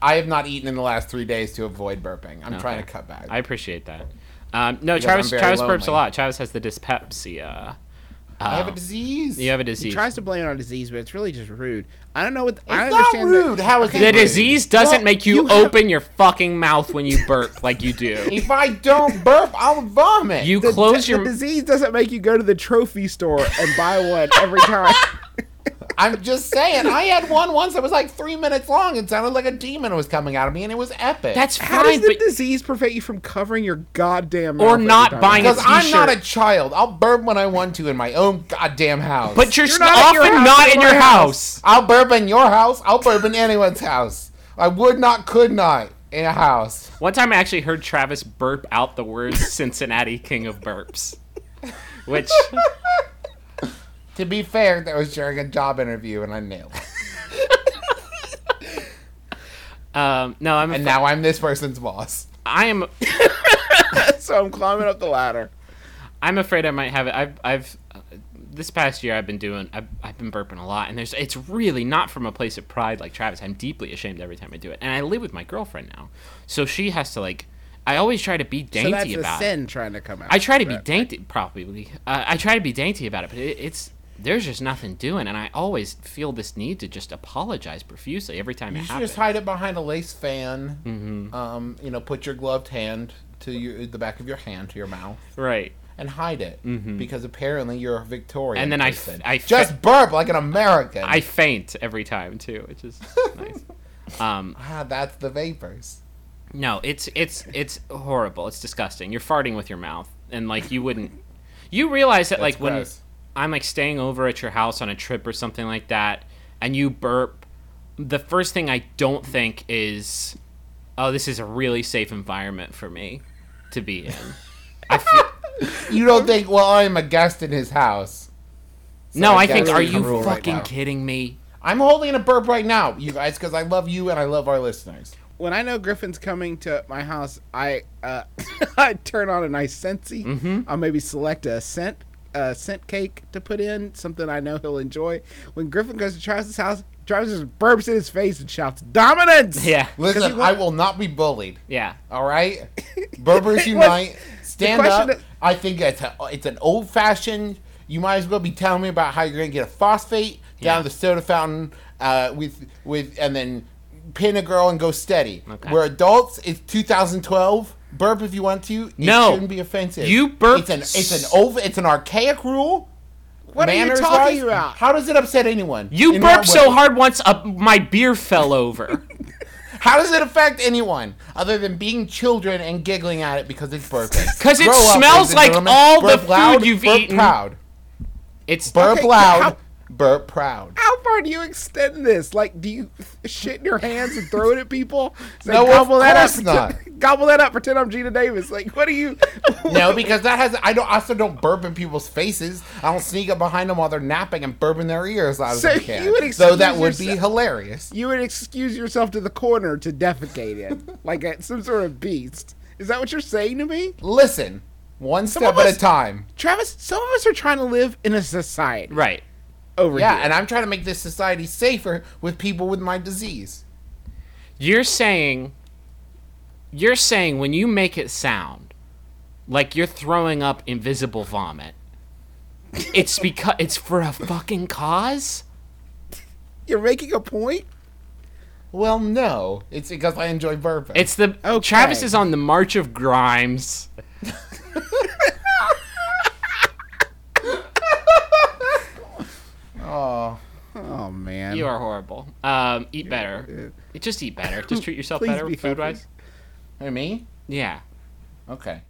I have not eaten in the last three days to avoid burping. I'm trying to cut back. I appreciate that. Um, no, Because Travis. I'm very Travis burps a lot. Travis has the dyspepsia. I have a Um, disease. You have a disease. He tries to blame it on disease, but it's really just rude. I don't know what. I It's not understand that- rude. How is it the rude? disease doesn't Well, make you, you have- open your fucking mouth when you burp like you do. If I don't burp, I'll vomit. You The, close the your. disease doesn't make you go to the trophy store and buy one every time. I'm just saying. I had one once that was like three minutes long. It sounded like a demon was coming out of me, and it was epic. That's fine. How does the but disease prevent you from covering your goddamn mouth Or not buying because I'm not a t-shirt. child. I'll burp when I want to in my own goddamn house. but you're, You're not at your often house, not in your my house. I'll burp in your house. I'll burp in anyone's house. I would not, could not in a house. One time I actually heard Travis burp out the words Cincinnati King of Burps. Which To be fair, that was during a job interview, and I nailed it. um no, I'm And now I'm this person's boss. I am so I'm climbing up the ladder. I'm afraid I might have it. I've I've uh, this past year I've been doing I've, I've been burping a lot and there's it's really not from a place of pride like Travis. I'm deeply ashamed every time I do it. And I live with my girlfriend now. So she has to like I always try to be So dainty that's a about it. sin trying to come out. I try to be dainty, probably. Uh, I try to be dainty about it, but it, it's there's just nothing doing, and I always feel this need to just apologize profusely every time You it should happens. just hide it behind a lace fan. Mm-hmm. Um, you know, put your gloved hand to your, the back of your hand to your mouth right. and hide it because apparently you're a Victorian. Mm-hmm. And then I f- person. I just burp like an American. I faint every time too, which is nice. Um, ah, that's the vapors. no, it's it's it's horrible. It's disgusting. You're farting with your mouth, and like you wouldn't. You realize that That's like when gross. I'm like staying over at your house on a trip or something like that, and you burp, the first thing I don't think is, oh, this is a really safe environment for me to be in. I feel, You don't think? Well, I'm a guest in his house. So no, I guess think, are you can rule right fucking kidding me? I'm holding a burp right now, you guys, because I love you and I love our listeners. when I know Griffin's coming to my house, I uh, I turn on a nice scentsy. Mhm. I'll maybe select a scent a scent cake to put in, something I know he'll enjoy. When Griffin goes to Travis's house, Travis just burps in his face and shouts, "Dominance!" Yeah, Listen, he wa- I will not be bullied. yeah. All right, Burpers unite. Stand up. that- I think it's a, it's an old fashioned. You might as well be telling me about how you're gonna get a phosphate Yeah. down the soda fountain uh, with with and then pin a girl and go steady. Okay. We're adults. It's 2012. Burp if you want to. It No. shouldn't be offensive. You burp It's an it's an over. It's an archaic rule. What are you talking wise. about? How does it upset anyone? You burp so hard once, uh, my beer fell over. How does it affect anyone other than being children and giggling at it because it's burping? 'Cause it Grow smells ladies and like gentlemen. all the Burp loud, food you've burp eaten. Proud. It's Burp Okay, loud. how- burp proud. How far do you extend this? Like, do you shit in your hands and throw it at people? Say, No, gobble that up, not. Gobble that up. Pretend I'm Geena Davis. Like, what are you? No, because that has. I don't. I also don't burp in people's faces. I don't sneak up behind them while they're napping and burp in their ears as So you would Though that excuse would be hilarious. you would excuse yourself to the corner to defecate in, like a, some sort of beast. Is that what you're saying to me, Listen, one step at us- a time. Travis? Some of us are trying to live in a society right. Over Yeah, here. and I'm trying to make this society safer with people with my disease. You're saying, you're saying when you make it sound like you're throwing up invisible vomit, it's because it's for a fucking cause. you're making a point. Well, no, it's because I enjoy burping. It's the Okay. Travis is on the March of Grimes. oh, man, You are horrible. Um, eat better. Just eat better. Just treat yourself better be food wise. Hey, me? Yeah. Okay.